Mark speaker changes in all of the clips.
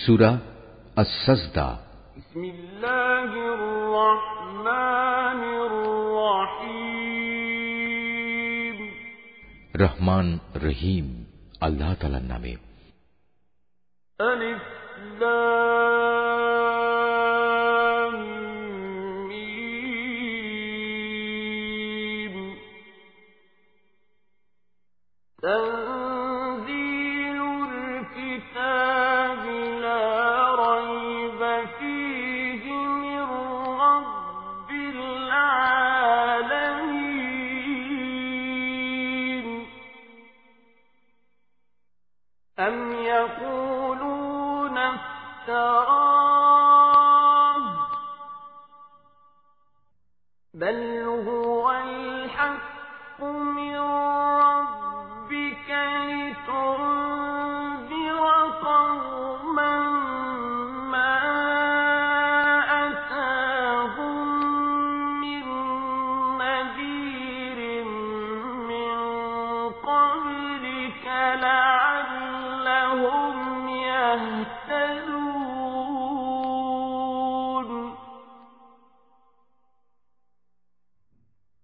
Speaker 1: সুরা السجدة
Speaker 2: بسم الله الرحمن الرحيم
Speaker 1: রহমান রহিম আল্লাহ তালার নামে
Speaker 2: ألف لام أم يقولون افتراه بل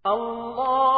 Speaker 2: الله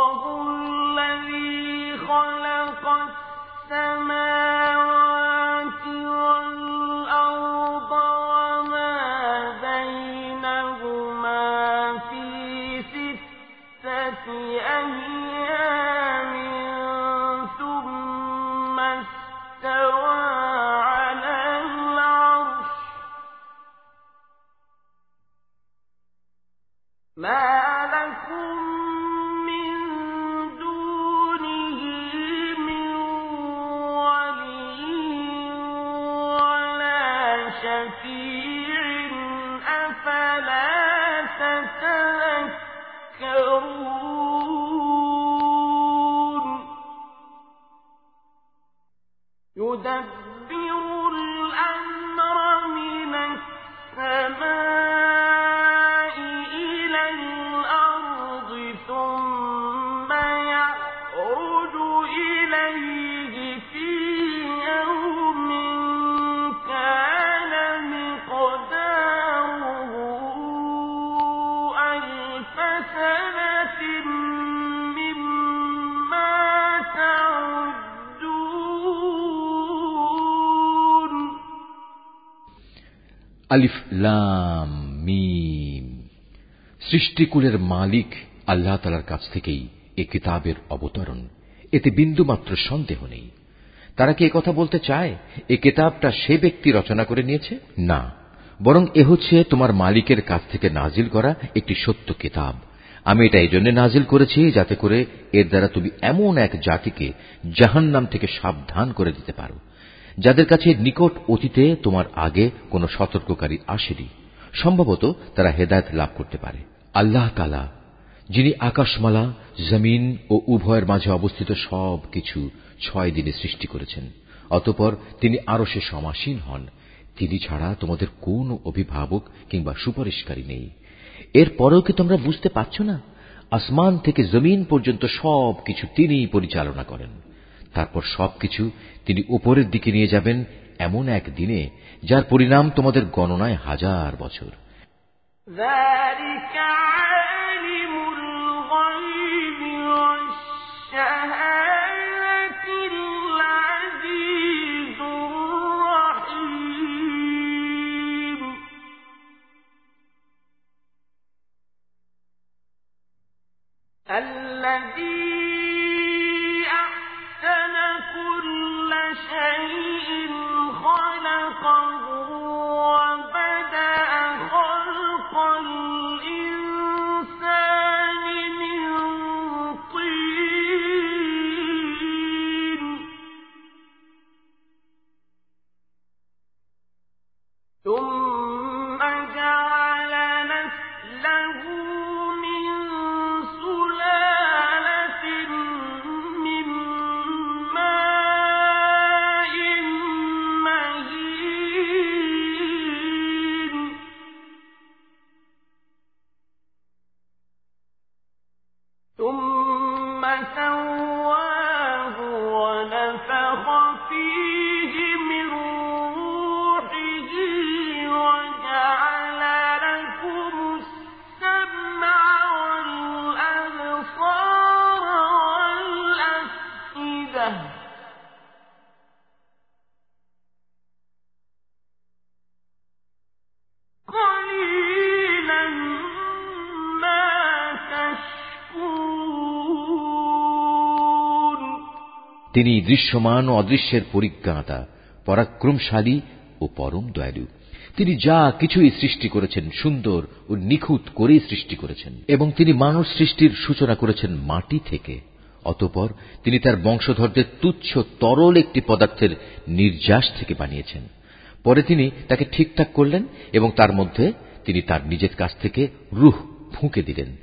Speaker 2: يدبر
Speaker 1: আলিফ লাম মিম। সৃষ্টিকুলের মালিক আল্লাহ তালার কাছ থেকেই এ কিতাবের অবতরণ। এতে বিন্দুমাত্র সন্দেহ নেই। তারা কি কথা বলতে চায়? এ কিতাবটা সে ব্যক্তি রচনা করে নিয়েছে? না। বরং এ হচ্ছে তোমার মালিকের কাছ থেকে নাজিল করা একটি সত্য কিতাব। আমি এটা এই জন্য নাজিল করেছি যাতে করে এর দ্বারা তুমি এমন এক জাতিকে জাহান্নাম থেকে সাবধান করে দিতে পারো। যাদের কাছে নিকট অতীতে তোমার আগে কোনো সতর্ককারী আসেনি, সম্ভবত তারা হেদায়ত লাভ করতে পারে। আল্লাহ তালা যিনি আকাশমালা, জমিন ও উভয়ের মাঝে অবস্থিত সব কিছু ছয় দিনে সৃষ্টি করেছেন, অতপর তিনি আরও সে সমাসীন হন। তিনি ছাড়া তোমাদের কোন অভিভাবক কিংবা সুপারিশকারী নেই। এর পরেও কি তোমরা বুঝতে পারছ না? আসমান থেকে জমিন পর্যন্ত সব কিছু তিনিই পরিচালনা করেন। তারপর সবকিছু তিনি উপরের দিকে নিয়ে যাবেন এমন এক দিনে যার পরিণাম তোমাদের গণনায় হাজার বছর
Speaker 2: ذلك عالم الغيب والشهادة العزيز الرحيم الذي
Speaker 1: তিনি দৃশ্যমান ও অদৃশ্যের পরিজ্ঞাতা, পরাক্রমশালী ও পরম দয়ালু। তিনি যা কিছুই সৃষ্টি করেছেন সুন্দর ও নিখুঁত করেই সৃষ্টি করেছেন এবং তিনি মানব সৃষ্টির সূচনা করেছেন মাটি থেকে। অতপর তিনি তার বংশধরদের তুচ্ছ তরল একটি পদার্থের নির্যাস থেকে বানিয়েছেন। পরে তিনি তাকে ঠিকঠাক করলেন এবং তার মধ্যে তিনি তার নিজের কাছ থেকে রুহ ফুঁকে দিলেন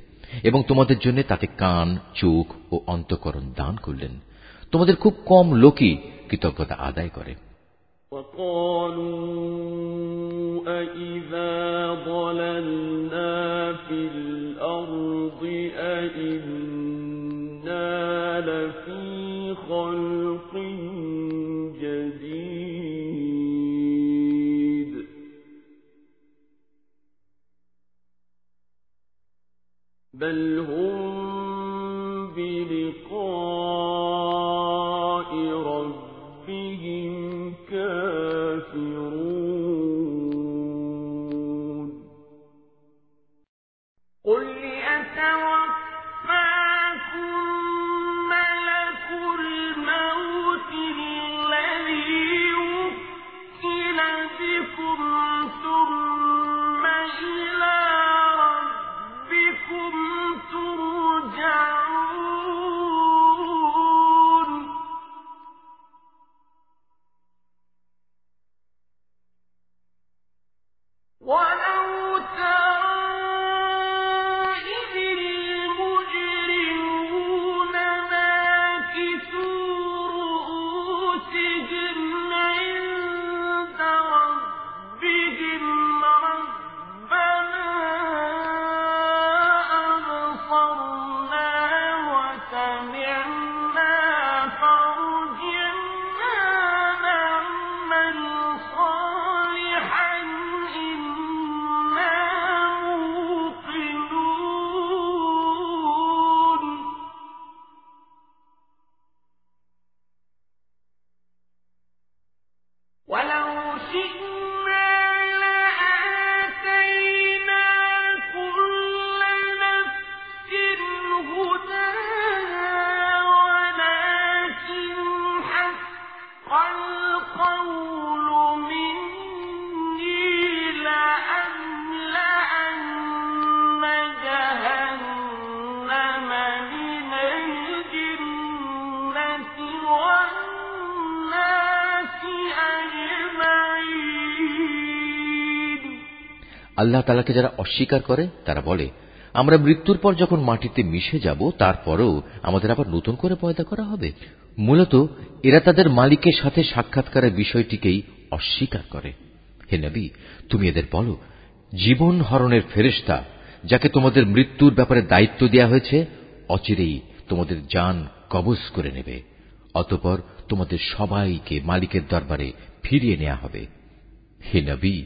Speaker 1: এবং তোমাদের জন্য তাতে কান, চোখ ও অন্তকরণ দান করলেন। তোমাদের খুব কম লোকই কৃতজ্ঞতা আদায় করে
Speaker 2: أَإِذَا ضَلَلْنَا فِي الْأَرْضِ أَإِنَّا لَفِي خَلْقٍ جَدِيدٍ بَلْ هُمْ
Speaker 1: আল্লাহ তালাকে যারা অস্বীকার করে, তারা বলে, আমরা মৃত্যুর পর যখন মাটিতে মিশে যাব, তারপরেও আমাদের আবার নতুন করে পয়দা করা হবে। মূলত, এরা তাদের মালিকের সাথে সাক্ষাৎকারের বিষয়টিকেই অস্বীকার করে। হে নবী, তুমি এদের বলো, জীবন হরণের ফেরেস্তা যাকে তোমাদের মৃত্যুর ব্যাপারে দায়িত্ব দেওয়া হয়েছে, অচিরেই তোমাদের যান কবজ করে নেবে। অতপর তোমাদের সবাইকে মালিকের দরবারে ফিরিয়ে নেওয়া হবে। হে নবী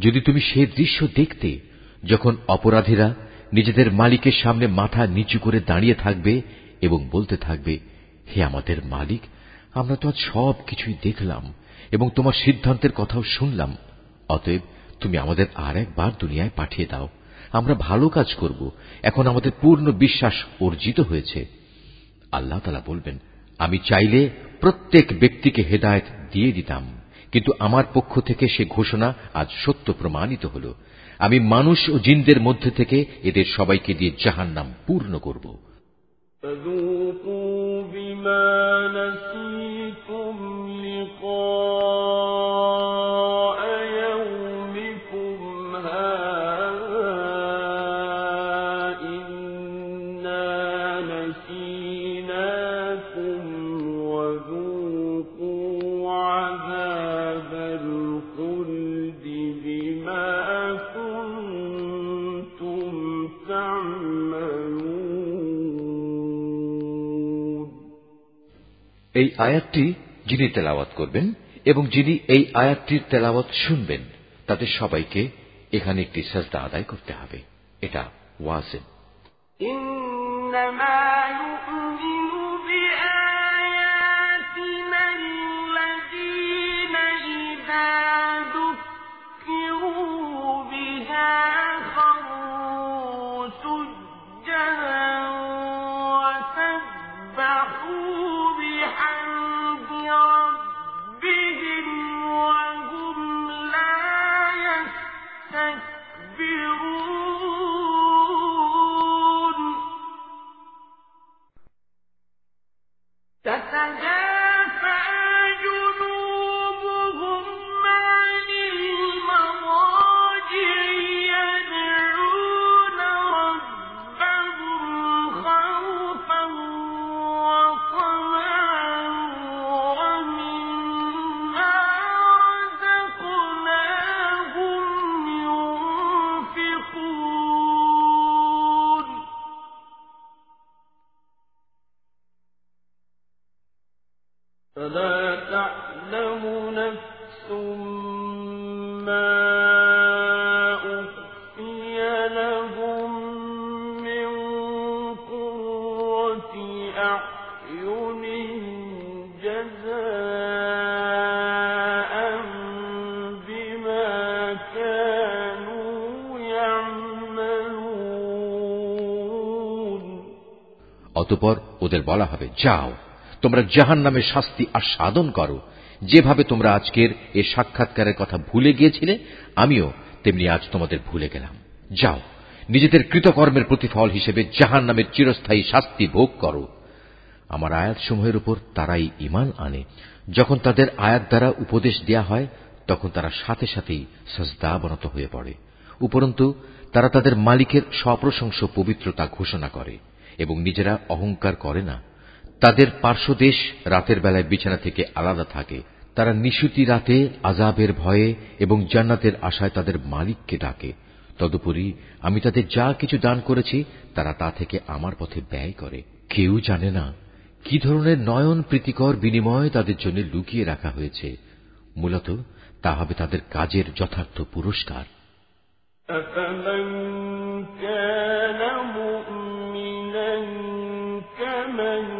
Speaker 1: যদি তুমি সে দৃশ্য দেখতে যখন অপরাধীরা নিজেদের মালিকের সামনে মাথা নিচু করে দাঁড়িয়ে থাকবে এবং বলতে থাকবে, হে আমাদের মালিক, আমরা তো আজ সব কিছুই দেখলাম এবং তোমার সিদ্ধান্তের কথাও শুনলাম। অতএব তুমি আমাদের আর একবার দুনিয়ায় পাঠিয়ে দাও। আমরা ভালো কাজ করব। এখন আমাদের পূর্ণ বিশ্বাস অর্জিত হয়েছে। আল্লাহ তালা বলবেন, আমি চাইলে প্রত্যেক ব্যক্তিকে হেদায়ত দিয়ে দিতাম। কিন্তু আমার পক্ষ থেকে সে ঘোষণা আজ সত্য প্রমাণিত হল আমি মানুষ ও জিনদের মধ্যে থেকে এদের সবাইকে দিয়ে জাহান্নাম পূর্ণ করব
Speaker 2: فذوقوا
Speaker 1: এই আয়াতটি যিনি তেলাওয়াত করবেন এবং যিনি এই আয়াতটির তেলাওয়াত শুনবেন তাদের সবাইকে এখানে একটি সাজদা আদায় করতে হবে এটা ওয়াজেব
Speaker 3: إنما
Speaker 1: অতপর ওদের বলা হবে, যাও, তোমরা জাহান নামের শাস্তি আস্বাদন করো। যেভাবে তোমরা আজকের এ সাক্ষাৎকারের কথা ভুলে গিয়েছিলে, আমিও তেমনি আজ তোমাদের ভুলে গেলাম। যাও, নিজেদের কৃতকর্মের প্রতিফল হিসেবে জাহান নামের চিরস্থায়ী শাস্তি ভোগ করো। আমার আয়াতসমূহের উপর তারাই ইমান আনে। যখন তাদের আয়াত দ্বারা উপদেশ দেয়া হয়, তখন তারা সাথে সাথেই সজদা বনত হয়ে পড়ে। উপরন্তু, তারা তাদের মালিকের সপ্রশংস পবিত্রতা ঘোষণা করে। এবং নিজেরা অহংকার করে না তাদের পার্শ্বদেশ রাতের বেলায় বিছানা থেকে আলাদা থাকে তারা নিশুতি রাতে আজাবের ভয়ে এবং জান্নাতের আশায় তাদের মালিককে ডাকে তদুপরি আমি তাদের যা কিছু দান করেছি তারা তা থেকে আমার পথে ব্যয় করে কেউ জানে না কি ধরনের নয়ন প্রীতিকর বিনিময় তাদের জন্য লুকিয়ে রাখা হয়েছে মূলত তা হবে তাদের কাজের যথার্থ পুরস্কার
Speaker 2: أَفَمَن كَانَ من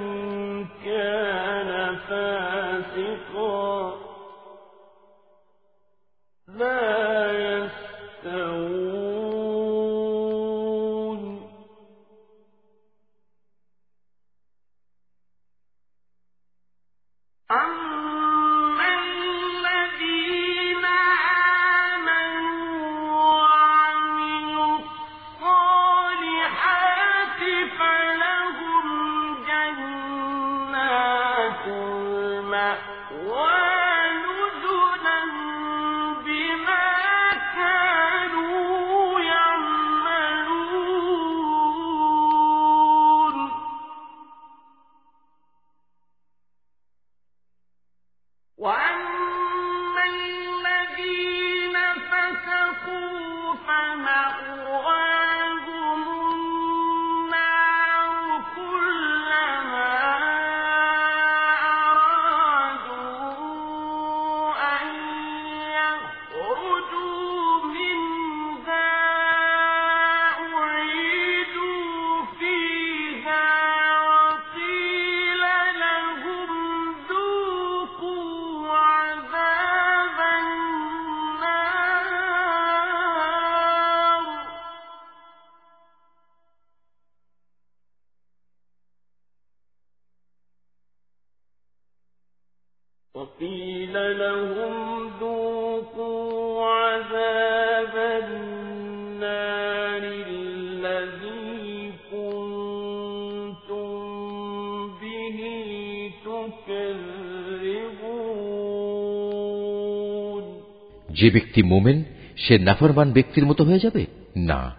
Speaker 1: যে ব্যক্তি মোমেন, সে নাফরমান ব্যক্তির মতো হয়ে যাবে? না।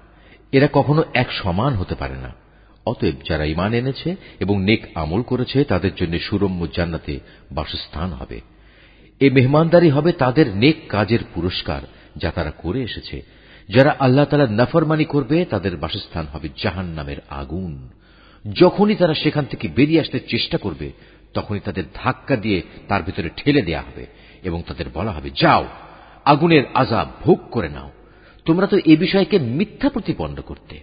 Speaker 1: এরা কখনো এক সমান হতে পারে না। অতএব যারা ইমান এনেছে এবং নেক আমল করেছে, তাদের জন্য সুরম্য জান্নাতে বাসস্থান হবে। এ মেহমানদারি হবে তাদের নেক কাজের পুরস্কার যা তারা করে এসেছে। যারা আল্লাহ তালা নাফরমানি করবে, তাদের বাসস্থান হবে জাহান নামের আগুন। যখনই তারা সেখান থেকে বেরিয়ে আসতে চেষ্টা করবে, তখনই তাদের ধাক্কা দিয়ে তার ভিতরে ঠেলে দেয়া হবে এবং তাদের বলা হবে, যাও আগুনের আজাব ভোগ করে নাও। তোমরা তো এ বিষয়কে মিথ্যা প্রতিপন্ন করতে।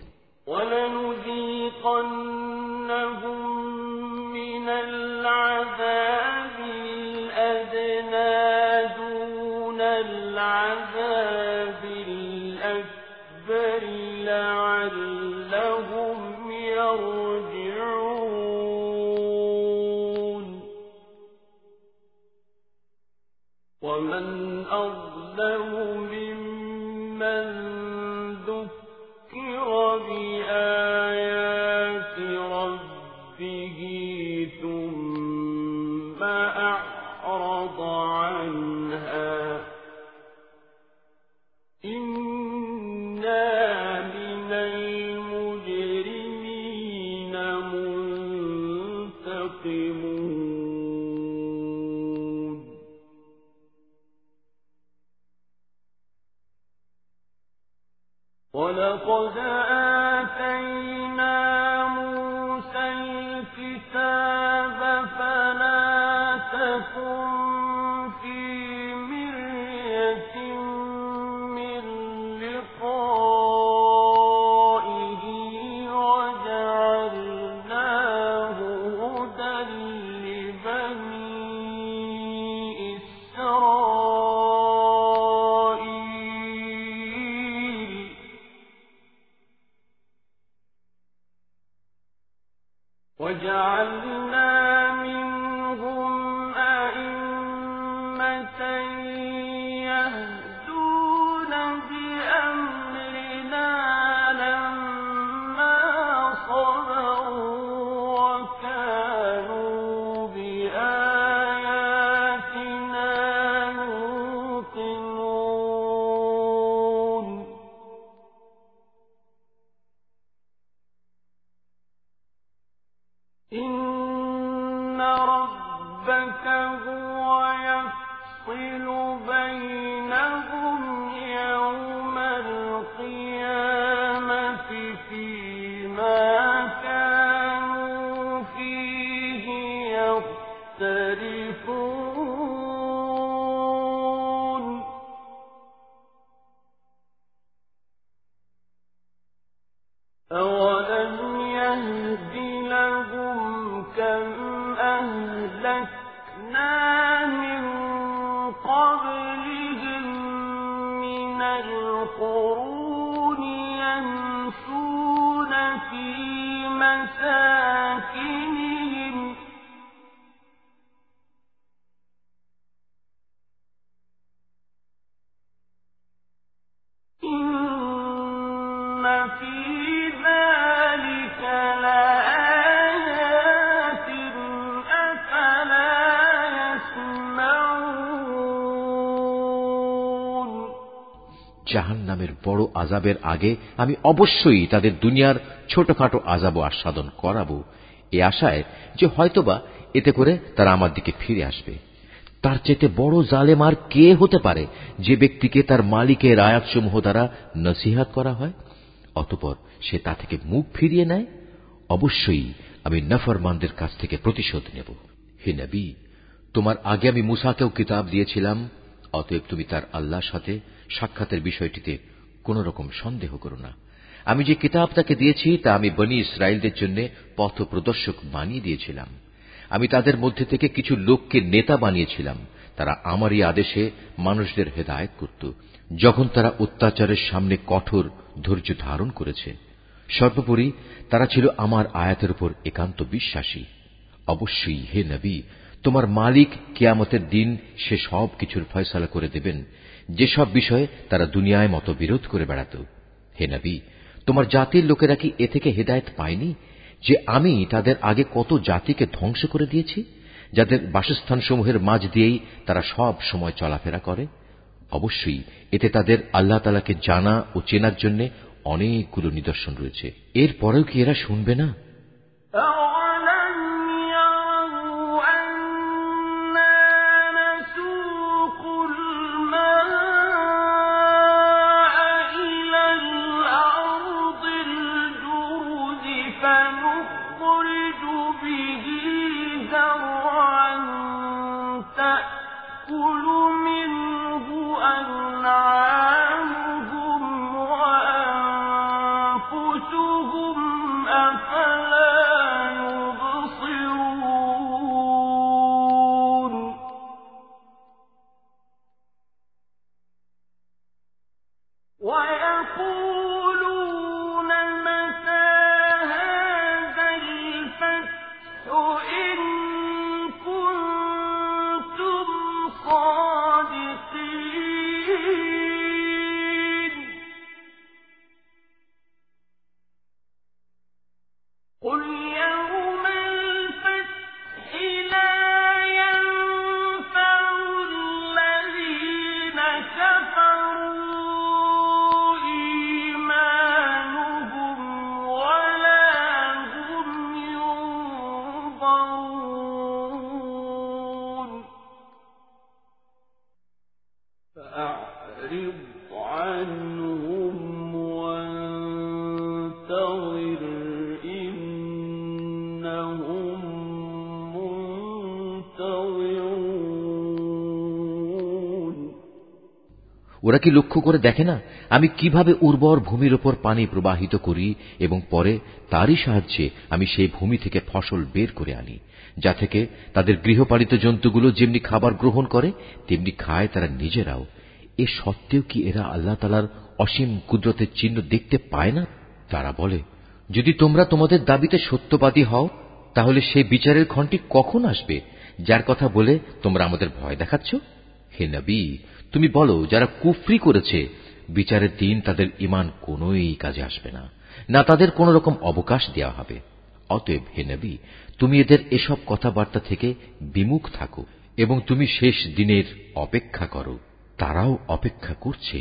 Speaker 2: وَلَقَدْ
Speaker 1: فاجعلني বড় আজাবের আগে আমি অবশ্যই তাদের দুনিয়ার ছোটখাটো আজাবও আস্বাদন করাবো। এ আশায় যে হয়তোবা এতে করে তারা আমার দিকে ফিরে আসবে। তার চেতে বড় জালেম আর কে হতে পারে যে ব্যক্তিকে তার মালিকের আয়াতসমূহ দ্বারা নসিহাত করা হয়? অতপর সে তা থেকে মুখ ফিরিয়ে নেয়? অবশ্যই আমি নফরমানদের কাছ থেকে প্রতিশোধ নেব। হে নবী, তোমার আগে আমি মুসাকেও কিতাব দিয়েছিলাম, অতএব তুমি তার আল্লাহর সাথে সাক্ষাতের বিষয়টিতে কোন রকম সন্দেহ করো না। আমি যে কিতাব তাকে দিয়েছি, তা আমি বনি ইসরায়েলদের জন্য পথ প্রদর্শক বানিয়ে দিয়েছিলাম। আমি তাদের মধ্যে থেকে কিছু লোককে নেতা বানিয়েছিলাম। তারা আমারই আদেশে মানুষদের হেদায়ত করত, যখন তারা অত্যাচারের সামনে কঠোর ধৈর্য ধারণ করেছে। সর্বোপরি, তারা ছিল আমার আয়াতের উপর একান্ত বিশ্বাসী। অবশ্যই, হে নবী, তোমার মালিক কিয়ামতের দিন সে সব কিছুর ফয়সালা করে দেবেন। যেসব বিষয়ে তারা দুনিয়ায় মতো বিরোধ করে বেড়াত। হে নবী, তোমার জাতির লোকেরা কি এ থেকে হেদায়ত পায়নি যে আমি তাদের আগে কত জাতিকে ধ্বংস করে দিয়েছি, যাদের বাসস্থানসমূহের মাঝ দিয়েই তারা সব সময় চলাফেরা করে? অবশ্যই, এতে তাদের আল্লাহ তালাকে জানা ও চেনার জন্য অনেকগুলো নিদর্শন রয়েছে। এরপরেও কি এরা শুনবে না?
Speaker 2: تَأْكُلُ مِنْهُ أَنْعَامُهُمْ
Speaker 1: ওরা কি লক্ষ্য করে দেখে না? আমি কীভাবে উর্বর ভূমির ওপর পানি প্রবাহিত করি এবং পরে তারই সাহায্যে আমি সেই ভূমি থেকে ফসল বের করে আনি, যা থেকে তাদের গৃহপালিত জন্তুগুলো যেমনি খাবার গ্রহণ করে, তেমনি খায় তারা নিজেরাও। এ সত্ত্বেও কি এরা আল্লাহ তালার অসীম কুদরতের চিহ্ন দেখতে পায় না? তারা বলে, যদি তোমরা তোমাদের দাবিতে সত্যবাদী হও, তাহলে সেই বিচারের ক্ষণটি কখন আসবে? যার কথা বলে তোমরা আমাদের ভয় দেখাচ্ছ? হে নবী তুমি বলো, যারা কুফরি করেছে, বিচারের দিন তাদের ইমান কোনই কাজে আসবে না না তাদের কোন রকম অবকাশ দেওয়া হবে। অতএব হে নবী, তুমি এদের এসব কথাবার্তা থেকে বিমুখ থাকো এবং তুমি শেষ দিনের অপেক্ষা করো। তারাও অপেক্ষা করছে।